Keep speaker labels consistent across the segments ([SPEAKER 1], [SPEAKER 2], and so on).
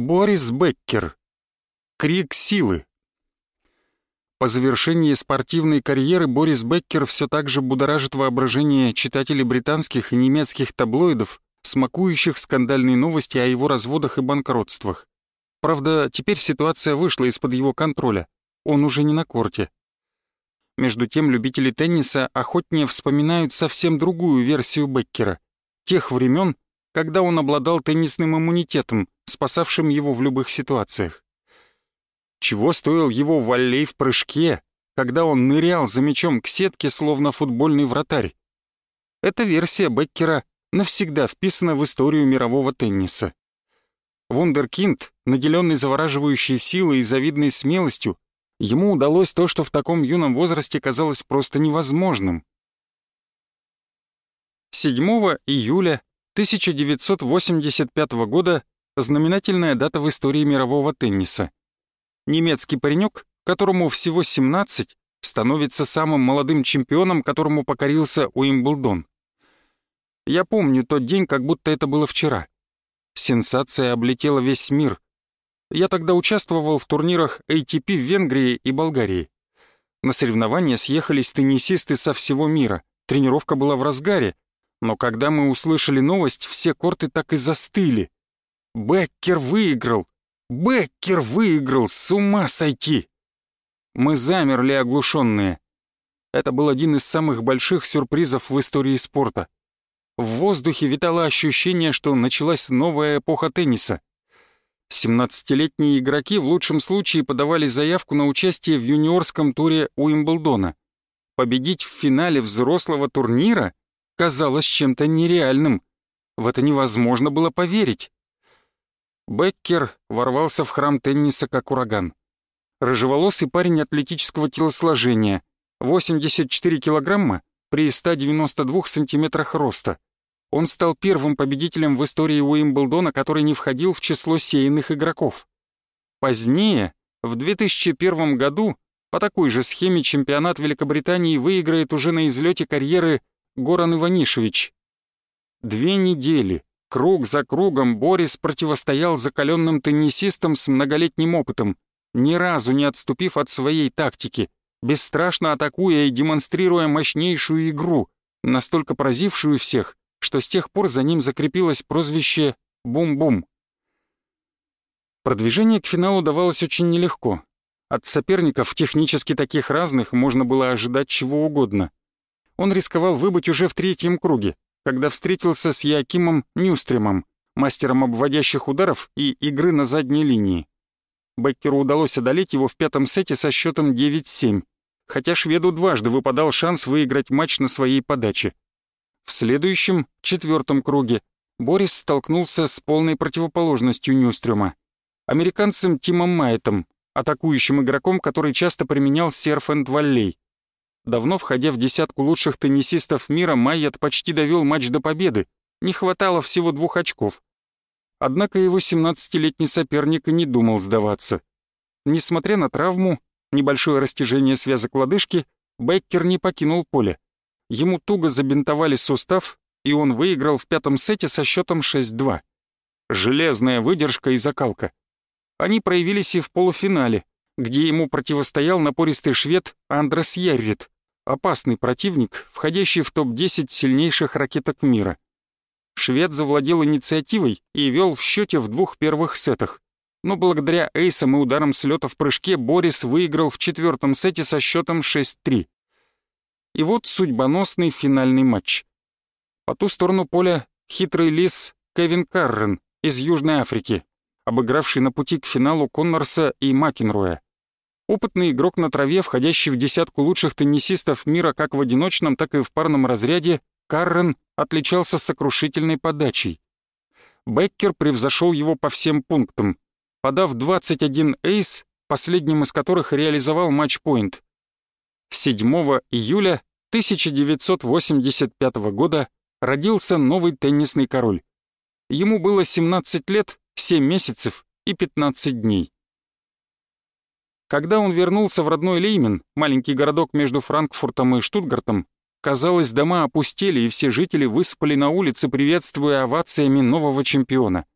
[SPEAKER 1] Борис Беккер. Крик силы. По завершении спортивной карьеры Борис Беккер все так же будоражит воображение читателей британских и немецких таблоидов, смакующих скандальные новости о его разводах и банкротствах. Правда, теперь ситуация вышла из-под его контроля. Он уже не на корте. Между тем, любители тенниса охотнее вспоминают совсем другую версию Беккера. Тех времен, когда он обладал теннисным иммунитетом, спасавшим его в любых ситуациях. Чего стоил его валлей в прыжке, когда он нырял за мячом к сетке, словно футбольный вратарь? Эта версия Беккера навсегда вписана в историю мирового тенниса. Вундеркинд, наделенный завораживающей силой и завидной смелостью, ему удалось то, что в таком юном возрасте казалось просто невозможным. 7 июля 1985 года знаменательная дата в истории мирового тенниса. Немецкий паренек, которому всего 17, становится самым молодым чемпионом, которому покорился Уимблдон. Я помню тот день, как будто это было вчера. Сенсация облетела весь мир. Я тогда участвовал в турнирах ATP в Венгрии и Болгарии. На соревнования съехались теннисисты со всего мира. Тренировка была в разгаре. Но когда мы услышали новость, все корты так и застыли. Беккер выиграл! Беккер выиграл! С ума сойти! Мы замерли оглушенные. Это был один из самых больших сюрпризов в истории спорта. В воздухе витало ощущение, что началась новая эпоха тенниса. 17-летние игроки в лучшем случае подавали заявку на участие в юниорском туре Уимблдона. Победить в финале взрослого турнира казалось чем-то нереальным. В это невозможно было поверить. Беккер ворвался в храм тенниса как ураган. Рыжеволосый парень атлетического телосложения, 84 килограмма при 192 сантиметрах роста — он стал первым победителем в истории Уимблдона, который не входил в число сеянных игроков. Позднее, в 2001 году, по такой же схеме чемпионат Великобритании выиграет уже на излете карьеры Горан Иванишевич. Две недели, круг за кругом, Борис противостоял закаленным теннисистам с многолетним опытом, ни разу не отступив от своей тактики, бесстрашно атакуя и демонстрируя мощнейшую игру, настолько поразившую всех, что с тех пор за ним закрепилось прозвище «Бум-бум». Продвижение к финалу давалось очень нелегко. От соперников, технически таких разных, можно было ожидать чего угодно. Он рисковал выбыть уже в третьем круге, когда встретился с Якимом Нюстремом, мастером обводящих ударов и игры на задней линии. Беккеру удалось одолеть его в пятом сете со счетом 9-7, хотя шведу дважды выпадал шанс выиграть матч на своей подаче. В следующем, четвертом круге, Борис столкнулся с полной противоположностью Нюстрюма, американцем Тимом Майтом, атакующим игроком, который часто применял серф энд валлей. Давно входя в десятку лучших теннисистов мира, Майят почти довел матч до победы, не хватало всего двух очков. Однако его 17-летний соперник и не думал сдаваться. Несмотря на травму, небольшое растяжение связок лодыжки, Беккер не покинул поле. Ему туго забинтовали сустав, и он выиграл в пятом сете со счетом 6-2. Железная выдержка и закалка. Они проявились и в полуфинале, где ему противостоял напористый швед Андрес Яррит, опасный противник, входящий в топ-10 сильнейших ракеток мира. Швед завладел инициативой и вел в счете в двух первых сетах. Но благодаря эйсам и ударам с лета в прыжке Борис выиграл в четвертом сете со счетом 6-3. И вот судьбоносный финальный матч. По ту сторону поля хитрый лис Кевин Каррен из Южной Африки, обыгравший на пути к финалу Коннорса и Макенроя. Опытный игрок на траве, входящий в десятку лучших теннисистов мира как в одиночном, так и в парном разряде, Каррен отличался сокрушительной подачей. Беккер превзошел его по всем пунктам, подав 21 эйс, последним из которых реализовал матч-пойнт. 7 июля 1985 года родился новый теннисный король. Ему было 17 лет, 7 месяцев и 15 дней. Когда он вернулся в родной Леймен, маленький городок между Франкфуртом и Штутгартом, казалось, дома опустели, и все жители высыпали на улицы, приветствуя овациями нового чемпиона.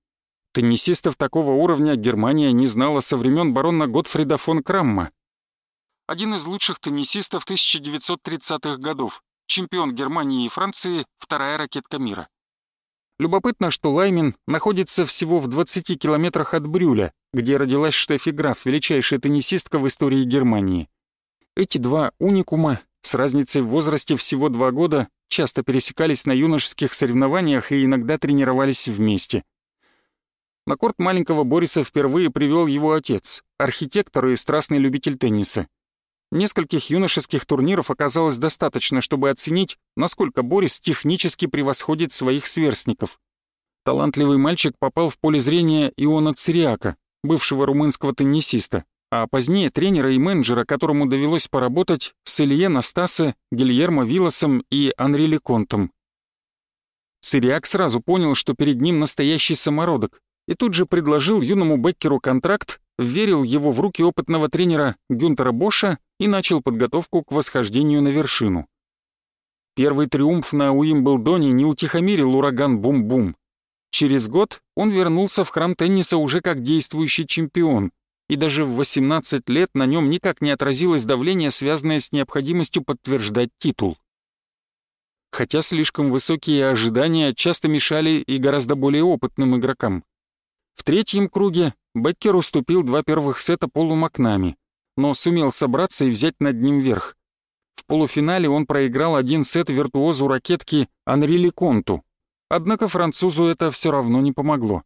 [SPEAKER 1] Теннисистов такого уровня Германия не знала со времен барона Готфрида фон Крамма. Один из лучших теннисистов 1930-х годов, чемпион Германии и Франции, вторая ракетка мира. Любопытно, что Лаймин находится всего в 20 километрах от Брюля, где родилась Штефи Граф, величайшая теннисистка в истории Германии. Эти два уникума с разницей в возрасте всего два года часто пересекались на юношеских соревнованиях и иногда тренировались вместе. На корт маленького Бориса впервые привел его отец, архитектор и страстный любитель тенниса. Нескольких юношеских турниров оказалось достаточно, чтобы оценить, насколько Борис технически превосходит своих сверстников. Талантливый мальчик попал в поле зрения Иона Цириака, бывшего румынского теннисиста, а позднее тренера и менеджера, которому довелось поработать с Илье Настасе, Гильермо Вилласом и Анри Леконтом. Цириак сразу понял, что перед ним настоящий самородок, и тут же предложил юному Беккеру контракт, верил его в руки опытного тренера Гюнтера Боша и начал подготовку к восхождению на вершину. Первый триумф на Уимблдоне не утихомирил ураган Бум-Бум. Через год он вернулся в храм тенниса уже как действующий чемпион, и даже в 18 лет на нем никак не отразилось давление, связанное с необходимостью подтверждать титул. Хотя слишком высокие ожидания часто мешали и гораздо более опытным игрокам. В третьем круге Беккер уступил два первых сета Полу Макнами, но сумел собраться и взять над ним верх. В полуфинале он проиграл один сет виртуозу ракетки Анри Леконту, однако французу это все равно не помогло.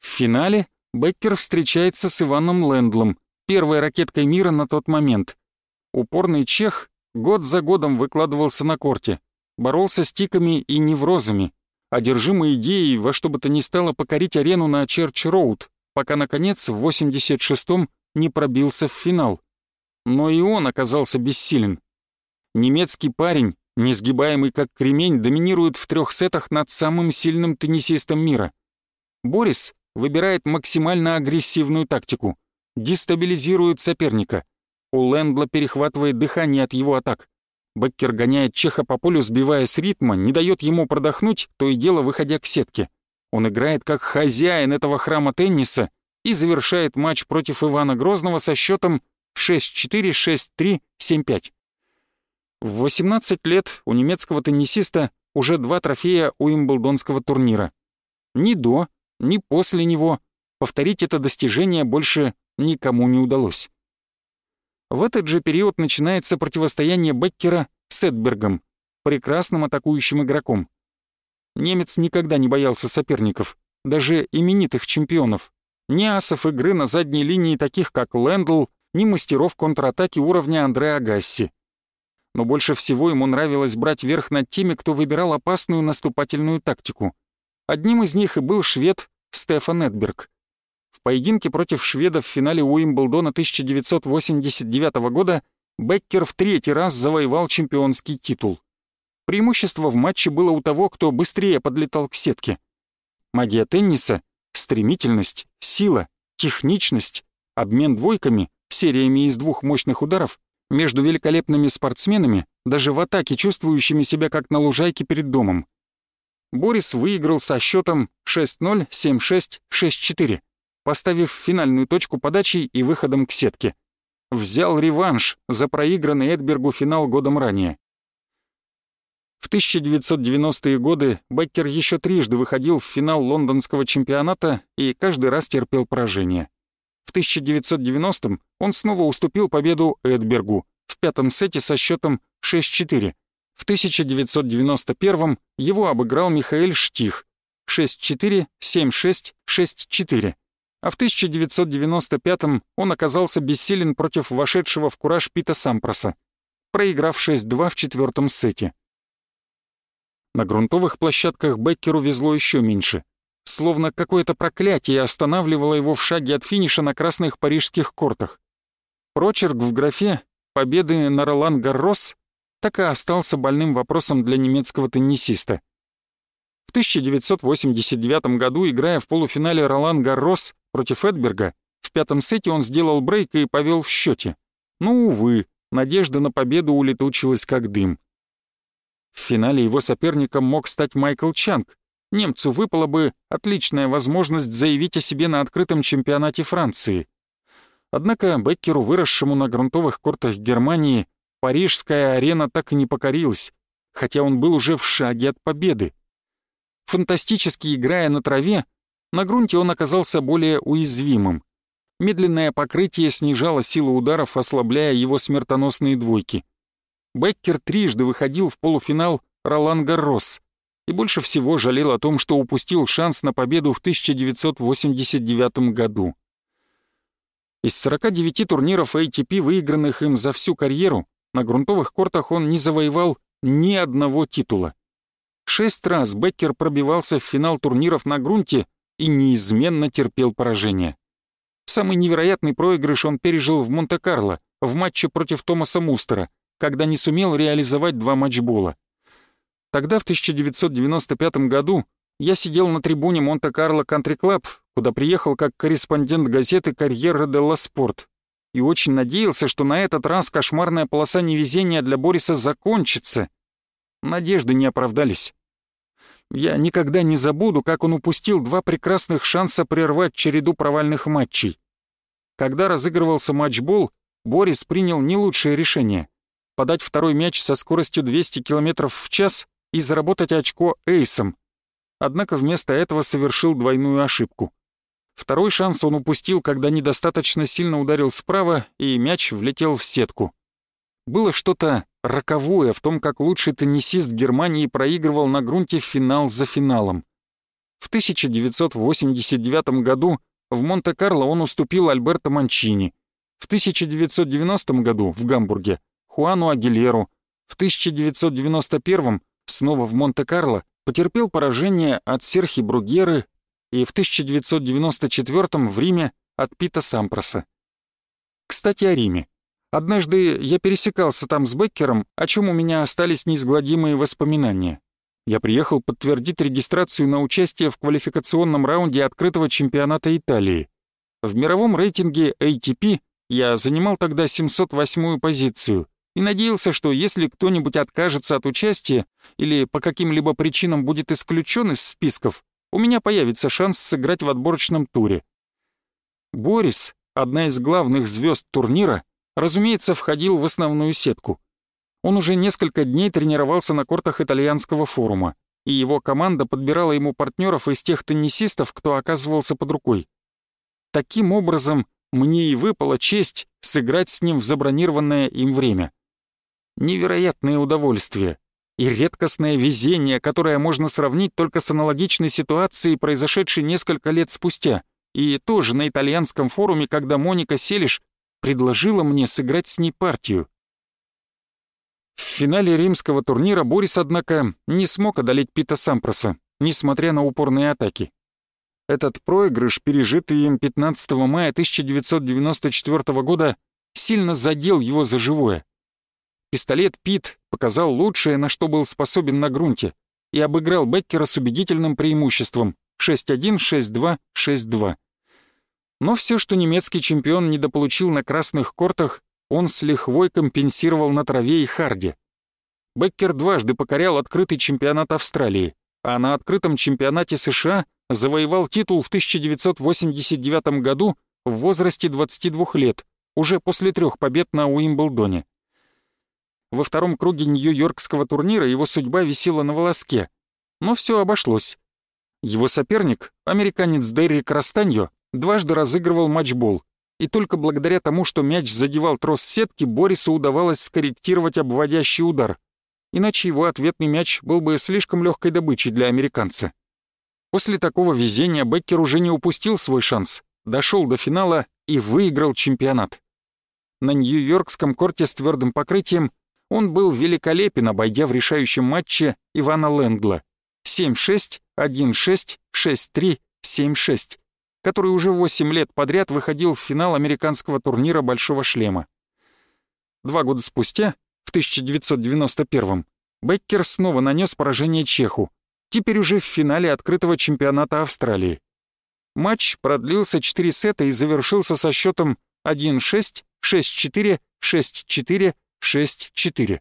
[SPEAKER 1] В финале Беккер встречается с Иваном Лендлом, первой ракеткой мира на тот момент. Упорный чех год за годом выкладывался на корте, боролся с тиками и неврозами, одержимый идеей во что бы то ни стало покорить арену на Черч-Роуд, пока, наконец, в 86-м не пробился в финал. Но и он оказался бессилен. Немецкий парень, несгибаемый как кремень, доминирует в трех сетах над самым сильным теннисистом мира. Борис выбирает максимально агрессивную тактику, дестабилизирует соперника. У Лэндла перехватывает дыхание от его атак. Беккер гоняет Чеха по полю, сбивая с ритма, не дает ему продохнуть, то и дело выходя к сетке. Он играет как хозяин этого храма тенниса и завершает матч против Ивана Грозного со счетом 6-4, 6-3, 7-5. В 18 лет у немецкого теннисиста уже два трофея Уимблдонского турнира. Ни до, ни после него повторить это достижение больше никому не удалось. В этот же период начинается противостояние Беккера с Эдбергом, прекрасным атакующим игроком. Немец никогда не боялся соперников, даже именитых чемпионов. Ни асов игры на задней линии таких, как Лэндл, ни мастеров контратаки уровня Андре Агасси. Но больше всего ему нравилось брать верх над теми, кто выбирал опасную наступательную тактику. Одним из них и был швед Стефан Эдберг. В поединке против шведа в финале Уимблдона 1989 года Беккер в третий раз завоевал чемпионский титул. Преимущество в матче было у того, кто быстрее подлетал к сетке. Магия тенниса — стремительность, сила, техничность, обмен двойками, сериями из двух мощных ударов между великолепными спортсменами, даже в атаке чувствующими себя как на лужайке перед домом. Борис выиграл со счетом 6-0, 7-6, 6-4, поставив финальную точку подачей и выходом к сетке. Взял реванш за проигранный Эдбергу финал годом ранее. В 1990-е годы Беккер еще трижды выходил в финал лондонского чемпионата и каждый раз терпел поражение. В 1990-м он снова уступил победу Эдбергу в пятом сете со счетом 6-4, в 1991 его обыграл Михаэль Штих 6-4, 7-6, 6-4. А в 1995 он оказался бессилен против вошедшего в кураж Пита Сампроса, проиграв 6-2 в четвертом сете. На грунтовых площадках Беккеру везло еще меньше. Словно какое-то проклятие останавливало его в шаге от финиша на красных парижских кортах. Прочерк в графе «Победы на Ролан Гаррос» так и остался больным вопросом для немецкого теннисиста. В 1989 году, играя в полуфинале Ролан Гаррос против Эдберга, в пятом сете он сделал брейк и повел в счете. Но, увы, надежда на победу улетучилась как дым. В финале его соперником мог стать Майкл Чанг, немцу выпала бы отличная возможность заявить о себе на открытом чемпионате Франции. Однако Беккеру, выросшему на грунтовых кортах Германии, парижская арена так и не покорилась, хотя он был уже в шаге от победы. Фантастически играя на траве, на грунте он оказался более уязвимым. Медленное покрытие снижало силу ударов, ослабляя его смертоносные двойки. Беккер трижды выходил в полуфинал Ролан Гаррос и больше всего жалел о том, что упустил шанс на победу в 1989 году. Из 49 турниров ATP, выигранных им за всю карьеру, на грунтовых кортах он не завоевал ни одного титула. Шесть раз Беккер пробивался в финал турниров на грунте и неизменно терпел поражение. Самый невероятный проигрыш он пережил в Монте-Карло в матче против Томаса Мустера, когда не сумел реализовать два матчбола. Тогда, в 1995 году, я сидел на трибуне Монте-Карло Country Club, куда приехал как корреспондент газеты «Corriere dello Sport», и очень надеялся, что на этот раз кошмарная полоса невезения для Бориса закончится. Надежды не оправдались. Я никогда не забуду, как он упустил два прекрасных шанса прервать череду провальных матчей. Когда разыгрывался матчбол, Борис принял не лучшее решение — подать второй мяч со скоростью 200 км в час и заработать очко эйсом. Однако вместо этого совершил двойную ошибку. Второй шанс он упустил, когда недостаточно сильно ударил справа, и мяч влетел в сетку. Было что-то роковое в том, как лучший теннисист Германии проигрывал на грунте финал за финалом. В 1989 году в Монте-Карло он уступил Альберто Манчини, в 1990 году в Гамбурге Хуану Агилеру, в 1991 снова в Монте-Карло потерпел поражение от Серхи Бругеры и в 1994 в Риме от Пита Сампроса. Кстати, о Риме. Однажды я пересекался там с Беккером, о чем у меня остались неизгладимые воспоминания. Я приехал подтвердить регистрацию на участие в квалификационном раунде открытого чемпионата Италии. В мировом рейтинге ATP я занимал тогда 708-ю позицию и надеялся, что если кто-нибудь откажется от участия или по каким-либо причинам будет исключен из списков, у меня появится шанс сыграть в отборочном туре. Борис, одна из главных звезд турнира, разумеется, входил в основную сетку. Он уже несколько дней тренировался на кортах итальянского форума, и его команда подбирала ему партнеров из тех теннисистов, кто оказывался под рукой. Таким образом, мне и выпала честь сыграть с ним в забронированное им время. Невероятное удовольствие и редкостное везение, которое можно сравнить только с аналогичной ситуацией, произошедшей несколько лет спустя, и тоже на итальянском форуме, когда Моника Селиш предложила мне сыграть с ней партию. В финале римского турнира Борис, однако, не смог одолеть Пита Сампроса, несмотря на упорные атаки. Этот проигрыш, пережитый им 15 мая 1994 года, сильно задел его за живое. Пистолет Пит показал лучшее, на что был способен на грунте, и обыграл Беккера с убедительным преимуществом 6-1, 6-2, 6-2. Но все, что немецкий чемпион недополучил на красных кортах, он с лихвой компенсировал на траве и харде. Беккер дважды покорял открытый чемпионат Австралии, а на открытом чемпионате США завоевал титул в 1989 году в возрасте 22 лет, уже после трех побед на Уимблдоне. Во втором круге Нью-Йоркского турнира его судьба висела на волоске, но все обошлось. Его соперник, американец Дерри Крастаньо, дважды разыгрывал матчбол, и только благодаря тому, что мяч задевал трос сетки, Борису удавалось скорректировать обводящий удар, иначе его ответный мяч был бы слишком легкой добычей для американца. После такого везения Беккер уже не упустил свой шанс, дошел до финала и выиграл чемпионат. На Нью-Йоркском корте с твердым покрытием он был великолепен, обойдя в решающем матче Ивана Лэнгла 7-6, 1-6, 6-3, 7-6 который уже 8 лет подряд выходил в финал американского турнира «Большого шлема». Два года спустя, в 1991 Беккер снова нанес поражение Чеху, теперь уже в финале открытого чемпионата Австралии. Матч продлился 4 сета и завершился со счетом 1-6, 6-4, 6-4, 6-4.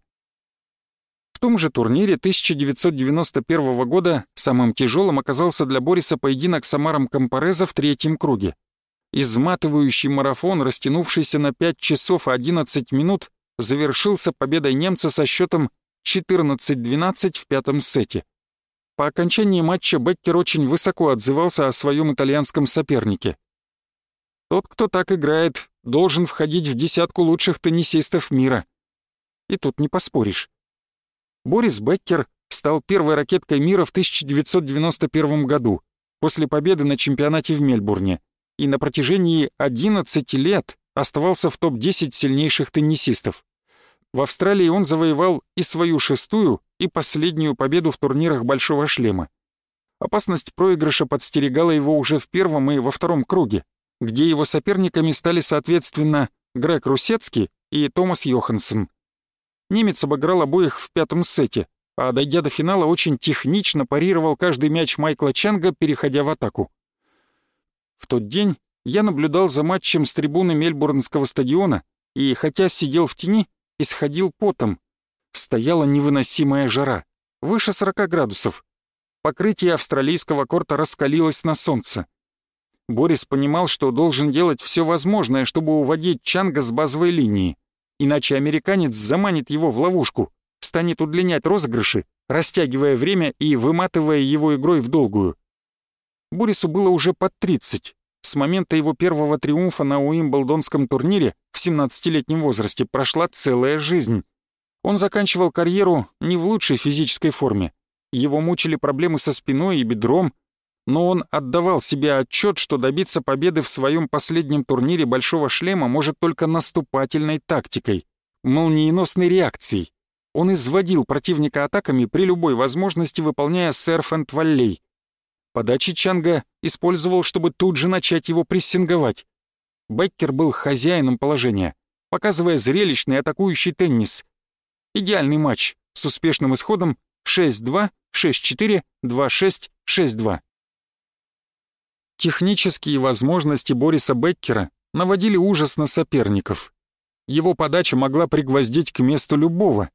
[SPEAKER 1] Том же турнире 1991 года самым тяжелым оказался для Бориса поединок с Амаром Компореза в третьем круге. Изматывающий марафон, растянувшийся на 5 часов и 11 минут, завершился победой немца со счетом 14-12 в пятом сете. По окончании матча Беккер очень высоко отзывался о своем итальянском сопернике. Тот, кто так играет, должен входить в десятку лучших теннисистов мира. И тут не поспоришь. Борис Беккер стал первой ракеткой мира в 1991 году, после победы на чемпионате в Мельбурне, и на протяжении 11 лет оставался в топ-10 сильнейших теннисистов. В Австралии он завоевал и свою шестую, и последнюю победу в турнирах «Большого шлема». Опасность проигрыша подстерегала его уже в первом и во втором круге, где его соперниками стали, соответственно, Грег Русецкий и Томас Йоханссон. Немец обыграл обоих в пятом сете, а дойдя до финала, очень технично парировал каждый мяч Майкла Чанга, переходя в атаку. В тот день я наблюдал за матчем с трибуны Мельбурнского стадиона и, хотя сидел в тени, исходил потом. Стояла невыносимая жара, выше 40 градусов. Покрытие австралийского корта раскалилось на солнце. Борис понимал, что должен делать все возможное, чтобы уводить Чанга с базовой линии иначе американец заманит его в ловушку, станет удлинять розыгрыши, растягивая время и выматывая его игрой в долгую. Борису было уже под 30. С момента его первого триумфа на Уимблдонском турнире в 17-летнем возрасте прошла целая жизнь. Он заканчивал карьеру не в лучшей физической форме. Его мучили проблемы со спиной и бедром, но он отдавал себе отчет, что добиться победы в своем последнем турнире «Большого шлема» может только наступательной тактикой, молниеносной реакцией. Он изводил противника атаками при любой возможности, выполняя серф энд валлей. Подачи Чанга использовал, чтобы тут же начать его прессинговать. Беккер был хозяином положения, показывая зрелищный атакующий теннис. Идеальный матч с успешным исходом 6-2, 6-4, 2-6, 6-2. Технические возможности Бориса Беккера наводили ужас на соперников. Его подача могла пригвоздить к месту любого.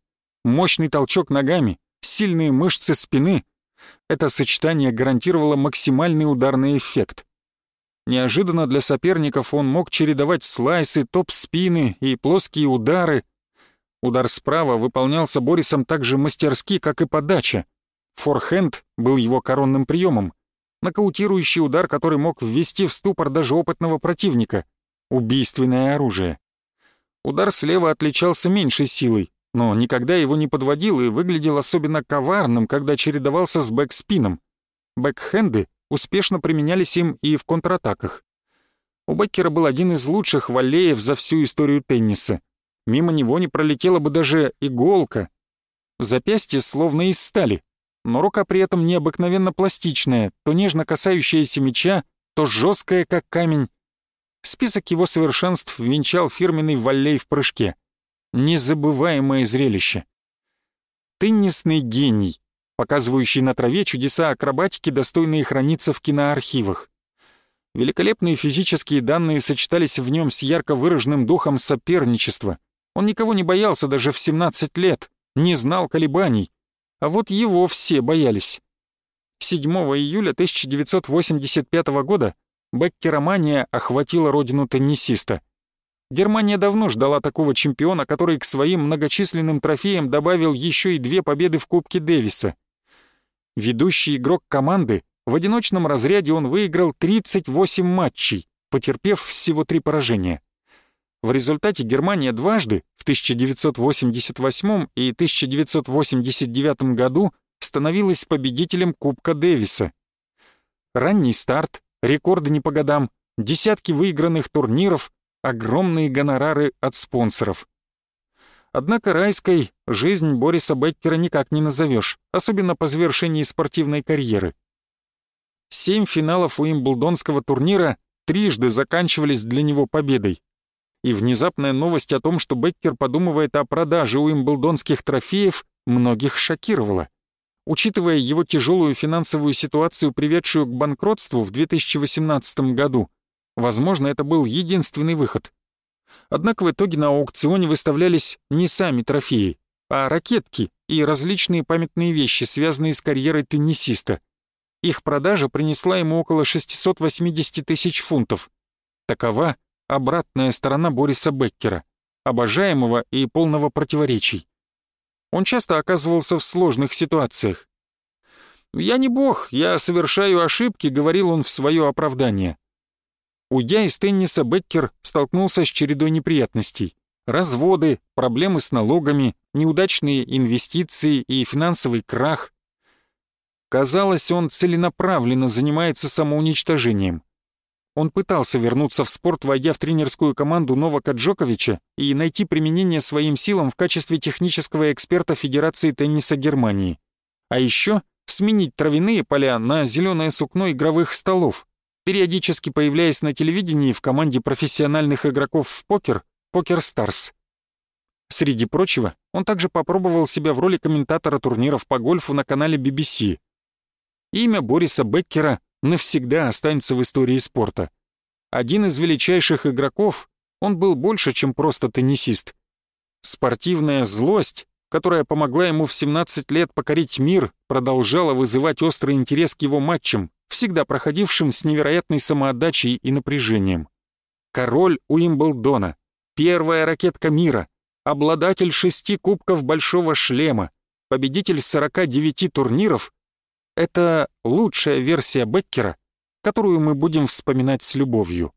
[SPEAKER 1] Мощный толчок ногами, сильные мышцы спины — это сочетание гарантировало максимальный ударный эффект. Неожиданно для соперников он мог чередовать слайсы, топ-спины и плоские удары. Удар справа выполнялся Борисом так же мастерски, как и подача. Форхенд был его коронным приемом — нокаутирующий удар, который мог ввести в ступор даже опытного противника. Убийственное оружие. Удар слева отличался меньшей силой, но никогда его не подводил и выглядел особенно коварным, когда чередовался с бэкспином. Бэкхенды успешно применялись им и в контратаках. У Беккера был один из лучших валлеев за всю историю тенниса. Мимо него не пролетела бы даже иголка. Запястье словно из стали, но рука при этом необыкновенно пластичная, то нежно касающаяся меча, то жесткая, как камень. Список его совершенств венчал фирменный валлей в прыжке. Незабываемое зрелище. Теннисный гений, показывающий на траве чудеса акробатики, достойные храниться в киноархивах. Великолепные физические данные сочетались в нем с ярко выраженным духом соперничества. Он никого не боялся даже в 17 лет, не знал колебаний, а вот его все боялись. 7 июля 1985 года Беккеромания охватила родину теннисиста. Германия давно ждала такого чемпиона, который к своим многочисленным трофеям добавил еще и две победы в Кубке Дэвиса. Ведущий игрок команды, в одиночном разряде он выиграл 38 матчей, потерпев всего три поражения. В результате Германия дважды, в 1988 и 1989 году, становилась победителем Кубка Дэвиса. Ранний старт, рекорды не по годам, десятки выигранных турниров, огромные гонорары от спонсоров. Однако райской жизнь Бориса Беккера никак не назовешь, особенно по завершении спортивной карьеры. Семь финалов Уимблдонского турнира трижды заканчивались для него победой и внезапная новость о том, что Беккер подумывает о продаже уимблдонских трофеев, многих шокировала. Учитывая его тяжелую финансовую ситуацию, приведшую к банкротству в 2018 году, возможно, это был единственный выход. Однако в итоге на аукционе выставлялись не сами трофеи, а ракетки и различные памятные вещи, связанные с карьерой теннисиста. Их продажа принесла ему около 680 тысяч фунтов. Такова обратная сторона Бориса Беккера, обожаемого и полного противоречий. Он часто оказывался в сложных ситуациях. «Я не бог, я совершаю ошибки», — говорил он в свое оправдание. Уйдя из тенниса, Беккер столкнулся с чередой неприятностей. Разводы, проблемы с налогами, неудачные инвестиции и финансовый крах. Казалось, он целенаправленно занимается самоуничтожением. Он пытался вернуться в спорт, войдя в тренерскую команду Новака Джоковича и найти применение своим силам в качестве технического эксперта Федерации тенниса Германии. А еще сменить травяные поля на зеленое сукно игровых столов, периодически появляясь на телевидении в команде профессиональных игроков в покер «Покер Старс». Среди прочего, он также попробовал себя в роли комментатора турниров по гольфу на канале BBC. Имя Бориса Беккера навсегда останется в истории спорта. Один из величайших игроков, он был больше, чем просто теннисист. Спортивная злость, которая помогла ему в 17 лет покорить мир, продолжала вызывать острый интерес к его матчам, всегда проходившим с невероятной самоотдачей и напряжением. Король Уимблдона, первая ракетка мира, обладатель шести кубков Большого шлема, победитель 49 турниров это лучшая версия Беккера, которую мы будем вспоминать с любовью.